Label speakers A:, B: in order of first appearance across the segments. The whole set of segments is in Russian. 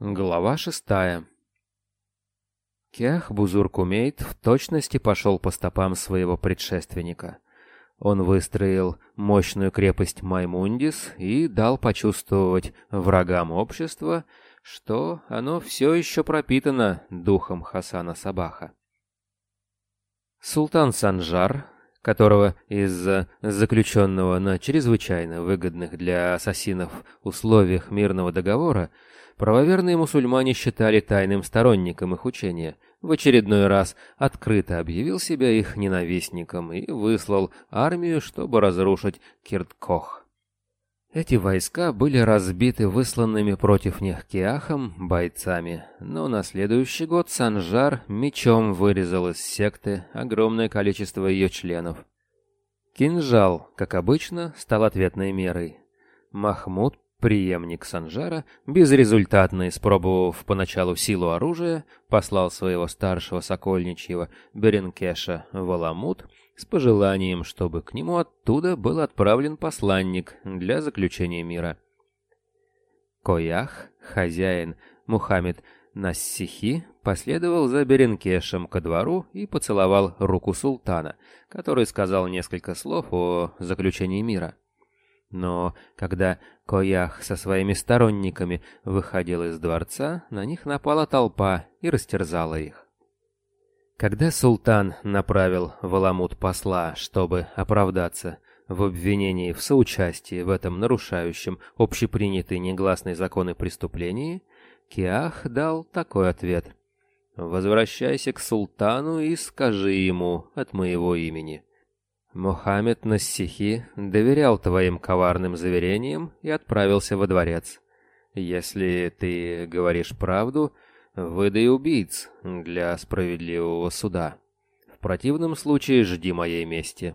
A: Глава шестая. Кех Бузуркумейт в точности пошел по стопам своего предшественника. Он выстроил мощную крепость Маймундис и дал почувствовать врагам общества, что оно все еще пропитано духом Хасана Сабаха. Султан Санжар, которого из-за заключенного на чрезвычайно выгодных для ассасинов условиях мирного договора правоверные мусульмане считали тайным сторонником их учения, в очередной раз открыто объявил себя их ненавистником и выслал армию, чтобы разрушить Кирткох. Эти войска были разбиты высланными против них Киахом бойцами, но на следующий год Санжар мечом вырезал из секты огромное количество ее членов. Кинжал, как обычно, стал ответной мерой. Махмуд Преемник Санжара, безрезультатно испробовав поначалу силу оружия, послал своего старшего сокольничьего Беренкеша в Аламут с пожеланием, чтобы к нему оттуда был отправлен посланник для заключения мира. Коях, хозяин Мухаммед Нассихи, последовал за Беренкешем ко двору и поцеловал руку султана, который сказал несколько слов о заключении мира. Но когда Коях со своими сторонниками выходил из дворца, на них напала толпа и растерзала их. Когда султан направил в Аламут посла, чтобы оправдаться в обвинении в соучастии в этом нарушающем общепринятые негласные законы преступлении, Киах дал такой ответ. «Возвращайся к султану и скажи ему от моего имени». Мухаммед Нассихи доверял твоим коварным заверениям и отправился во дворец. Если ты говоришь правду, выдай убийц для справедливого суда. В противном случае жди моей мести.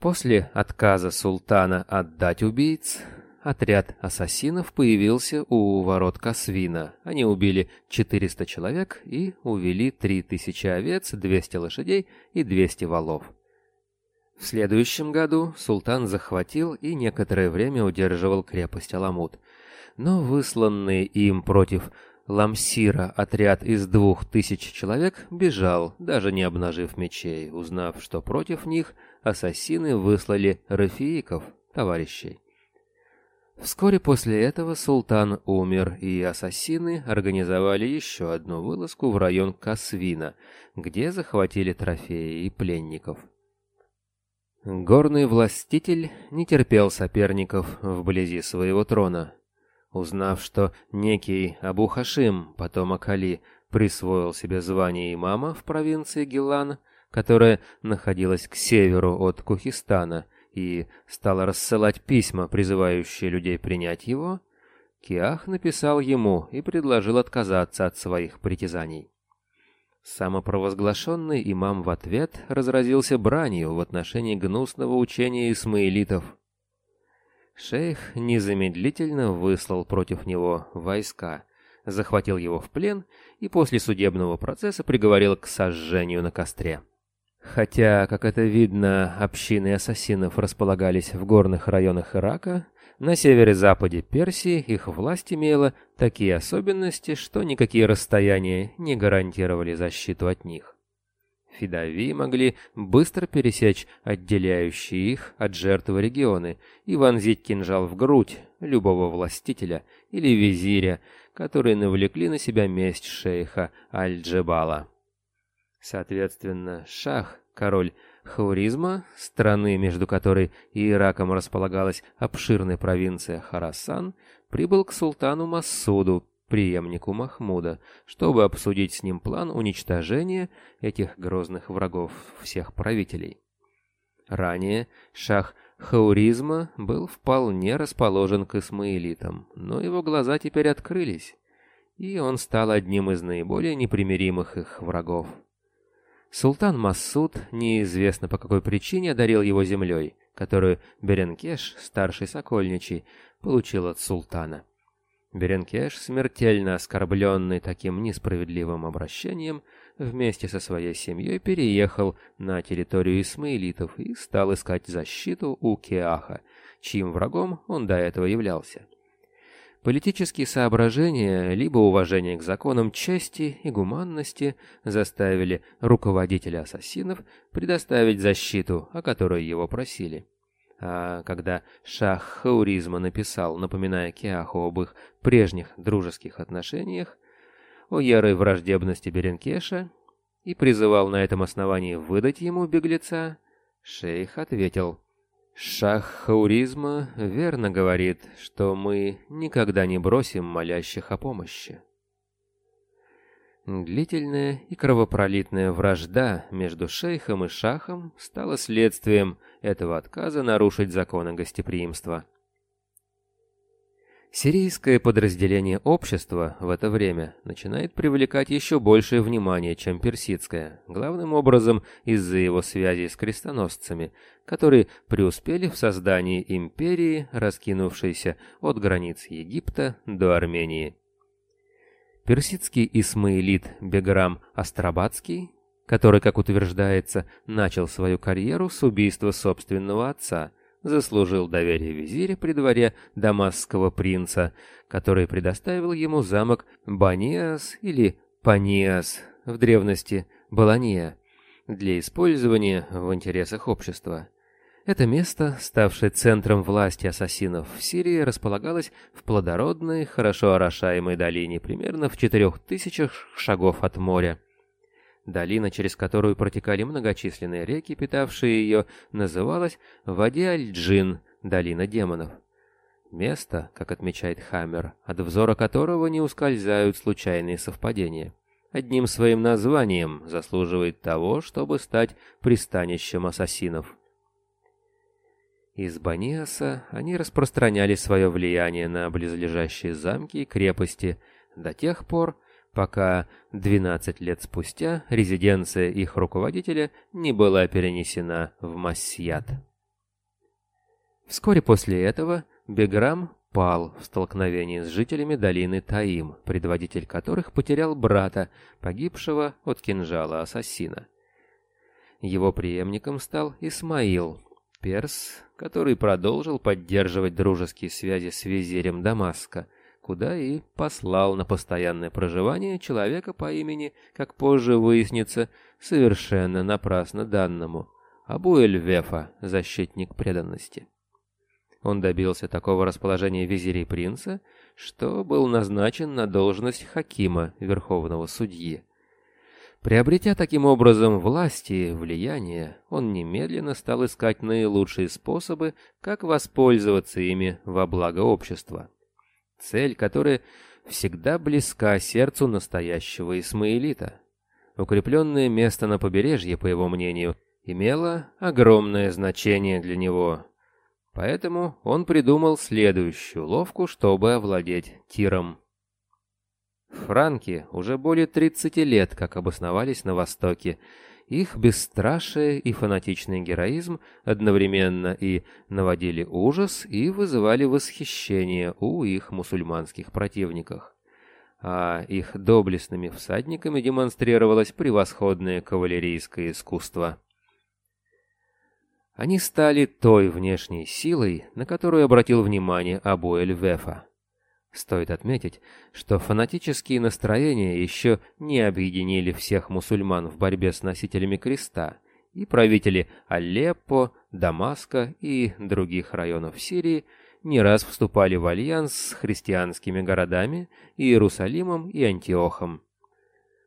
A: После отказа султана отдать убийц, отряд ассасинов появился у ворот Касвина. Они убили 400 человек и увели 3000 овец, 200 лошадей и 200 волов. В следующем году султан захватил и некоторое время удерживал крепость Аламут, но высланный им против Ламсира отряд из двух тысяч человек бежал, даже не обнажив мечей, узнав, что против них ассасины выслали рафииков, товарищей. Вскоре после этого султан умер, и ассасины организовали еще одну вылазку в район Касвина, где захватили трофеи и пленников. Горный властитель не терпел соперников вблизи своего трона. Узнав, что некий Абу Хашим, потомок Али, присвоил себе звание имама в провинции Гилан, которая находилась к северу от Кухистана, и стал рассылать письма, призывающие людей принять его, Киах написал ему и предложил отказаться от своих притязаний. Самопровозглашенный имам в ответ разразился бранью в отношении гнусного учения исмаилитов. Шейх незамедлительно выслал против него войска, захватил его в плен и после судебного процесса приговорил к сожжению на костре. Хотя, как это видно, общины ассасинов располагались в горных районах Ирака, на севере-западе Персии их власть имела такие особенности, что никакие расстояния не гарантировали защиту от них. Фидави могли быстро пересечь отделяющие их от жертвы регионы и вонзить кинжал в грудь любого властителя или визиря, которые навлекли на себя месть шейха Аль-Джебала. Соответственно, шах, король Хауризма, страны, между которой и Ираком располагалась обширная провинция Харасан, прибыл к султану Массуду, преемнику Махмуда, чтобы обсудить с ним план уничтожения этих грозных врагов всех правителей. Ранее шах Хауризма был вполне расположен к исмаилитам, но его глаза теперь открылись, и он стал одним из наиболее непримиримых их врагов. Султан Массуд неизвестно по какой причине одарил его землей, которую Беренкеш, старший сокольничий, получил от султана. Беренкеш, смертельно оскорбленный таким несправедливым обращением, вместе со своей семьей переехал на территорию исмаилитов и стал искать защиту у Кеаха, чьим врагом он до этого являлся. Политические соображения, либо уважение к законам чести и гуманности заставили руководителя ассасинов предоставить защиту, о которой его просили. А когда шах Хауризма написал, напоминая Киаху об их прежних дружеских отношениях, о ярой враждебности Беренкеша и призывал на этом основании выдать ему беглеца, шейх ответил – Шах Хауризма верно говорит, что мы никогда не бросим молящих о помощи. Длительная и кровопролитная вражда между шейхом и шахом стала следствием этого отказа нарушить законы гостеприимства. Сирийское подразделение общества в это время начинает привлекать еще большее внимание, чем персидское, главным образом из-за его связи с крестоносцами, которые преуспели в создании империи, раскинувшейся от границ Египта до Армении. Персидский исмаилит Беграм Астрабадский, который, как утверждается, начал свою карьеру с убийства собственного отца – заслужил доверие визиря при дворе дамасского принца, который предоставил ему замок Баниас или Паниас, в древности Балания, для использования в интересах общества. Это место, ставшее центром власти ассасинов в Сирии, располагалось в плодородной, хорошо орошаемой долине, примерно в четырех тысячах шагов от моря. Долина, через которую протекали многочисленные реки, питавшие ее, называлась Вади-аль-Джин, долина демонов. Место, как отмечает Хаммер, от взора которого не ускользают случайные совпадения. Одним своим названием заслуживает того, чтобы стать пристанищем ассасинов. Из Баниаса они распространяли свое влияние на близлежащие замки и крепости до тех пор, пока 12 лет спустя резиденция их руководителя не была перенесена в Массият. Вскоре после этого Беграм пал в столкновении с жителями долины Таим, предводитель которых потерял брата, погибшего от кинжала ассасина. Его преемником стал Исмаил, перс, который продолжил поддерживать дружеские связи с визирем Дамаска – куда и послал на постоянное проживание человека по имени, как позже выяснится, совершенно напрасно данному, Абу-эль-Вефа, защитник преданности. Он добился такого расположения визирей принца, что был назначен на должность хакима, верховного судьи. Приобретя таким образом власть и влияние, он немедленно стал искать наилучшие способы, как воспользоваться ими во благо общества цель, которая всегда близка сердцу настоящего исмаилита. Укрепленное место на побережье, по его мнению, имело огромное значение для него. Поэтому он придумал следующую ловку, чтобы овладеть Тиром. Франки уже более 30 лет как обосновались на Востоке, их бесстрашие и фанатичный героизм одновременно и наводили ужас и вызывали восхищение у их мусульманских противников. А их доблестными всадниками демонстрировалось превосходное кавалерийское искусство. Они стали той внешней силой, на которую обратил внимание Абу Эль-Вефа. Стоит отметить, что фанатические настроения еще не объединили всех мусульман в борьбе с носителями креста, и правители Алеппо, Дамаска и других районов Сирии не раз вступали в альянс с христианскими городами Иерусалимом и Антиохом.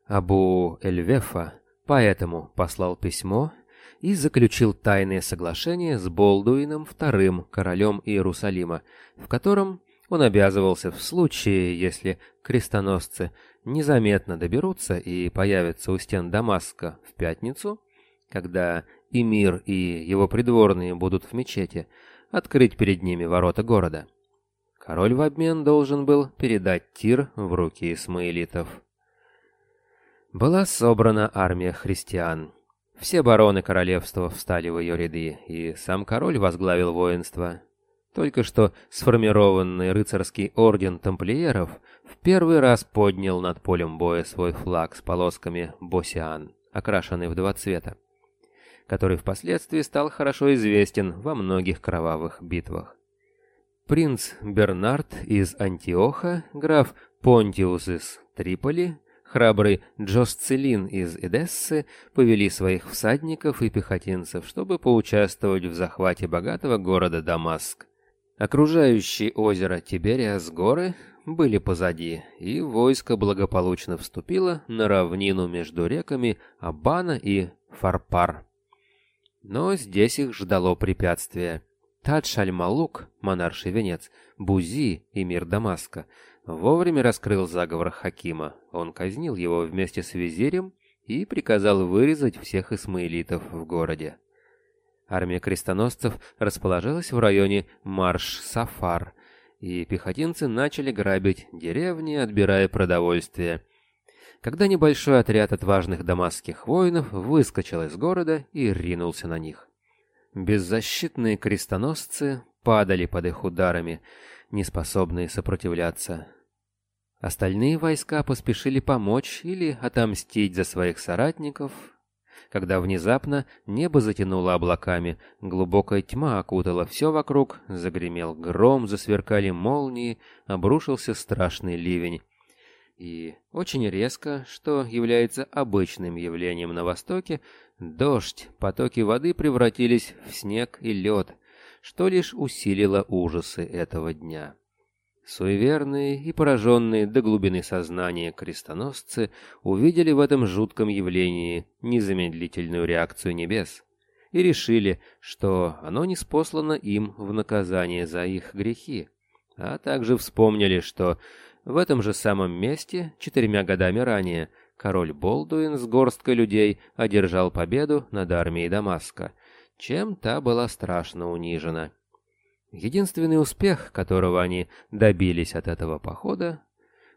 A: Абу Эльвефа поэтому послал письмо и заключил тайное соглашение с Болдуином II, королем Иерусалима, в котором он обязывался в случае, если крестоносцы незаметно доберутся и появятся у стен Дамаска в пятницу, когда Эмир и его придворные будут в мечети, открыть перед ними ворота города. Король в обмен должен был передать Тир в руки исмаилитов. Была собрана армия христиан. Все бароны королевства встали в ее ряды, и сам король возглавил воинство. Только что сформированный рыцарский орден тамплиеров в первый раз поднял над полем боя свой флаг с полосками «Босиан», окрашенный в два цвета, который впоследствии стал хорошо известен во многих кровавых битвах. принц Бернард из Антиоха, граф Понтиус из Триполи, храбрый Джосцелин из Эдессы повели своих всадников и пехотинцев, чтобы поучаствовать в захвате богатого города Дамаск. Окружающие озеро Тибериас горы были позади, и войско благополучно вступило на равнину между реками Абана и Фарпар. Но здесь их ждало препятствие. Тадж-аль-Малук, монарший венец, Бузи, эмир Дамаска, вовремя раскрыл заговор Хакима. Он казнил его вместе с визирем и приказал вырезать всех исмаилитов в городе. Армия крестоносцев расположилась в районе Марш-Сафар, и пехотинцы начали грабить деревни, отбирая продовольствие. Когда небольшой отряд отважных дамасских воинов выскочил из города и ринулся на них. Беззащитные крестоносцы падали под их ударами, неспособные сопротивляться. Остальные войска поспешили помочь или отомстить за своих соратников, когда внезапно небо затянуло облаками, глубокая тьма окутала все вокруг, загремел гром, засверкали молнии, обрушился страшный ливень. И очень резко, что является обычным явлением на Востоке, дождь, потоки воды превратились в снег и лед, что лишь усилило ужасы этого дня. Суеверные и пораженные до глубины сознания крестоносцы увидели в этом жутком явлении незамедлительную реакцию небес и решили, что оно не спослано им в наказание за их грехи, а также вспомнили, что в этом же самом месте четырьмя годами ранее король Болдуин с горсткой людей одержал победу над армией Дамаска, чем та была страшно унижена. Единственный успех, которого они добились от этого похода,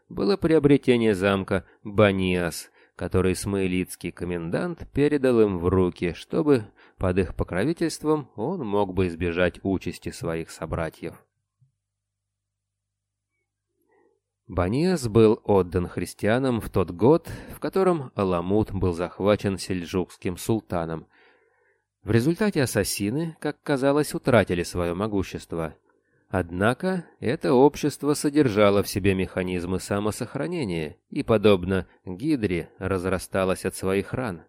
A: было приобретение замка Баниас, который смаилитский комендант передал им в руки, чтобы под их покровительством он мог бы избежать участи своих собратьев. Баниас был отдан христианам в тот год, в котором Аламут был захвачен сельджукским султаном – в результате ассасины, как казалось, утратили свое могущество. Однако это общество содержало в себе механизмы самосохранения и, подобно гидре, разрасталось от своих ран.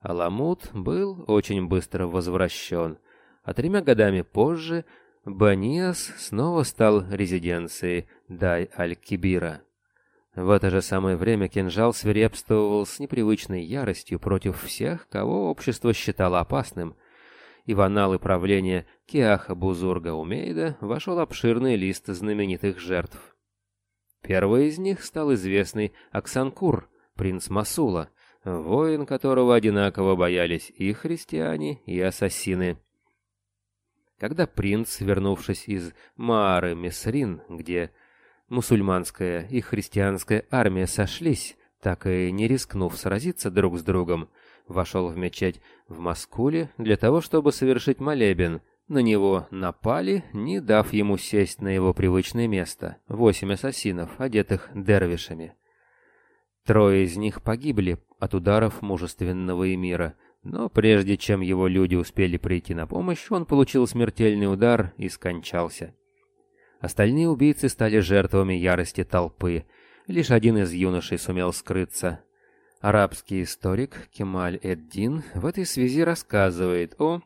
A: Аламут был очень быстро возвращен, а тремя годами позже Баниас снова стал резиденцией Дай-Аль-Кибира. В это же самое время кинжал свирепствовал с непривычной яростью против всех, кого общество считало опасным, и в аналы правления Киаха Бузурга Умейда вошел обширный лист знаменитых жертв. Первый из них стал известный Аксанкур, принц Масула, воин которого одинаково боялись и христиане, и ассасины. Когда принц, вернувшись из Маары Месрин, где мусульманская и христианская армия сошлись, так и не рискнув сразиться друг с другом, вошел в мечеть в Маскуле для того, чтобы совершить молебен. На него напали, не дав ему сесть на его привычное место. Восемь ассасинов, одетых дервишами. Трое из них погибли от ударов мужественного эмира, но прежде чем его люди успели прийти на помощь, он получил смертельный удар и скончался. Остальные убийцы стали жертвами ярости толпы. Лишь один из юношей сумел скрыться. Арабский историк Кемаль Эддин в этой связи рассказывает о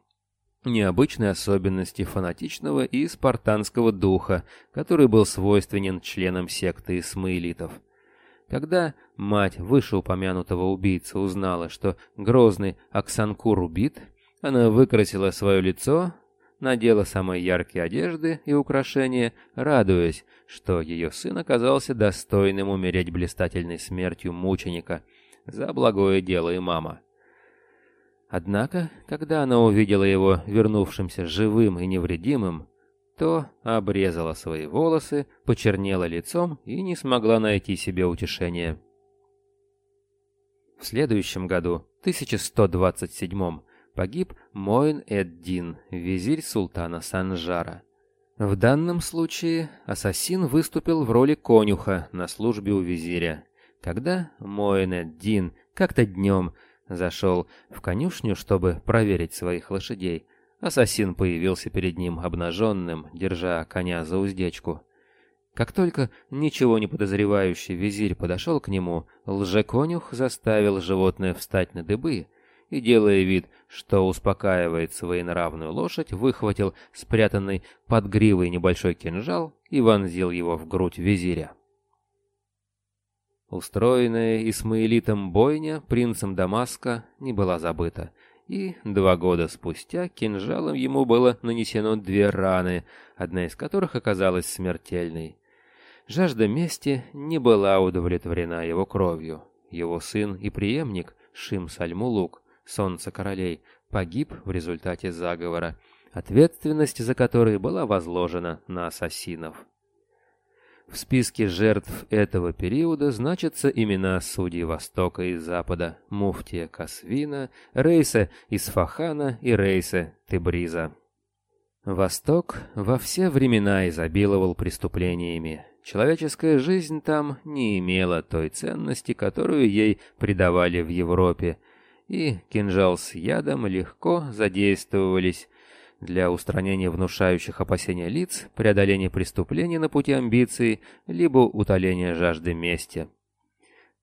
A: необычной особенности фанатичного и спартанского духа, который был свойственен членам секты исмаилитов. Когда мать вышеупомянутого убийцы узнала, что грозный Аксанкур убит, она выкрасила свое лицо, надела самые яркие одежды и украшения, радуясь, что ее сын оказался достойным умереть блистательной смертью мученика за благое дело и мама. Однако, когда она увидела его вернувшимся живым и невредимым, то обрезала свои волосы, почернела лицом и не смогла найти себе утешения. В следующем году, 1127 погиб Моин-эд-Дин, визирь султана Санжара. В данном случае ассасин выступил в роли конюха на службе у визиря. Когда Моин-эд-Дин как-то днем зашел в конюшню, чтобы проверить своих лошадей, ассасин появился перед ним обнаженным, держа коня за уздечку. Как только ничего не подозревающий визирь подошел к нему, лжеконюх заставил животное встать на дыбы и, делая вид, что успокаивает своенравную лошадь, выхватил спрятанный под гривой небольшой кинжал и вонзил его в грудь визиря. Устроенная Исмаилитом бойня принцем Дамаска не была забыта, и два года спустя кинжалом ему было нанесено две раны, одна из которых оказалась смертельной. Жажда мести не была удовлетворена его кровью. Его сын и преемник Шим-Сальмулук, солнце королей, погиб в результате заговора, ответственность за который была возложена на ассасинов. В списке жертв этого периода значатся имена судей Востока и Запада, Муфтия Касвина, Рейса Исфахана и Рейса Тебриза. Восток во все времена изобиловал преступлениями. Человеческая жизнь там не имела той ценности, которую ей придавали в Европе, и кинжал с ядом легко задействовались для устранения внушающих опасения лиц, преодоления преступлений на пути амбиций, либо утоления жажды мести.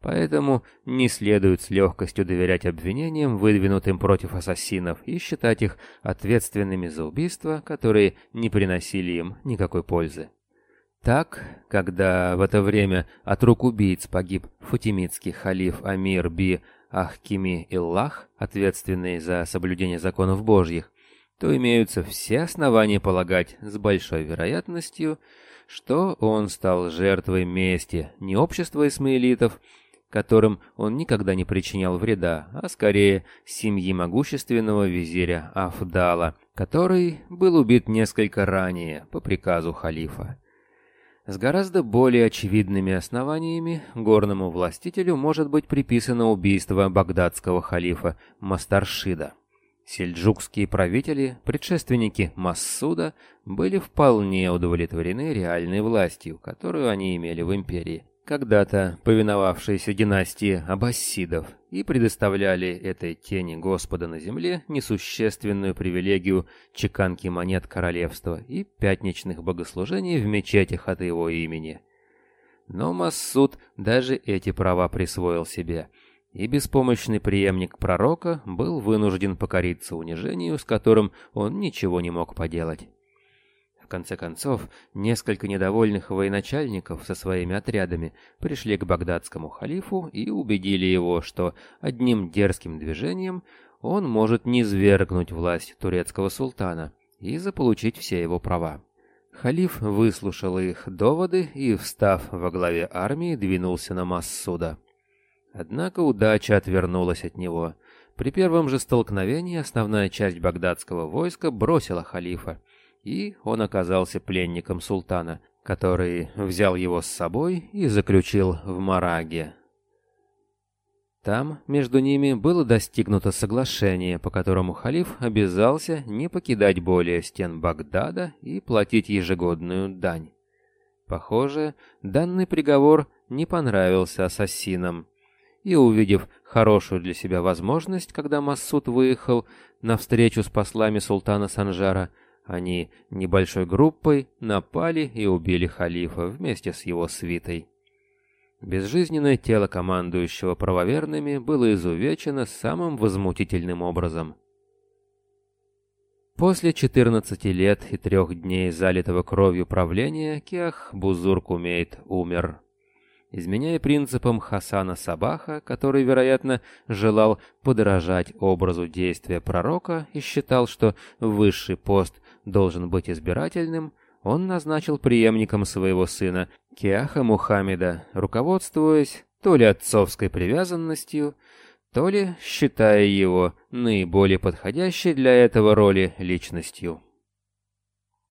A: Поэтому не следует с легкостью доверять обвинениям, выдвинутым против ассасинов, и считать их ответственными за убийства, которые не приносили им никакой пользы. Так, когда в это время от рук убийц погиб фатимидский халиф Амир би Ахкими Иллах, ответственный за соблюдение законов Божьих, то имеются все основания полагать с большой вероятностью, что он стал жертвой мести не общества исмаилитов, которым он никогда не причинял вреда, а скорее семьи могущественного визиря Афдала, который был убит несколько ранее по приказу халифа. С гораздо более очевидными основаниями горному властителю может быть приписано убийство багдадского халифа Мастаршида. Сельджукские правители, предшественники Массуда, были вполне удовлетворены реальной властью, которую они имели в империи, когда-то повиновавшейся династии аббасидов, и предоставляли этой тени Господа на земле несущественную привилегию чеканки монет королевства и пятничных богослужений в мечетях от его имени. Но Массуд даже эти права присвоил себе – и беспомощный преемник пророка был вынужден покориться унижению, с которым он ничего не мог поделать. В конце концов, несколько недовольных военачальников со своими отрядами пришли к багдадскому халифу и убедили его, что одним дерзким движением он может низвергнуть власть турецкого султана и заполучить все его права. Халиф выслушал их доводы и, встав во главе армии, двинулся на Массуда. Однако удача отвернулась от него. При первом же столкновении основная часть багдадского войска бросила халифа, и он оказался пленником султана, который взял его с собой и заключил в Мараге. Там между ними было достигнуто соглашение, по которому халиф обязался не покидать более стен Багдада и платить ежегодную дань. Похоже, данный приговор не понравился ассасинам, и, увидев хорошую для себя возможность, когда Массуд выехал на встречу с послами султана Санжара, они небольшой группой напали и убили халифа вместе с его свитой. Безжизненное тело командующего правоверными было изувечено самым возмутительным образом. После 14 лет и трех дней залитого кровью правления Киах Бузурк умеет умер изменяя принципам Хасана Сабаха, который, вероятно, желал подражать образу действия пророка и считал, что высший пост должен быть избирательным, он назначил преемником своего сына Киаха Мухаммеда, руководствуясь то ли отцовской привязанностью, то ли считая его наиболее подходящей для этого роли личностью.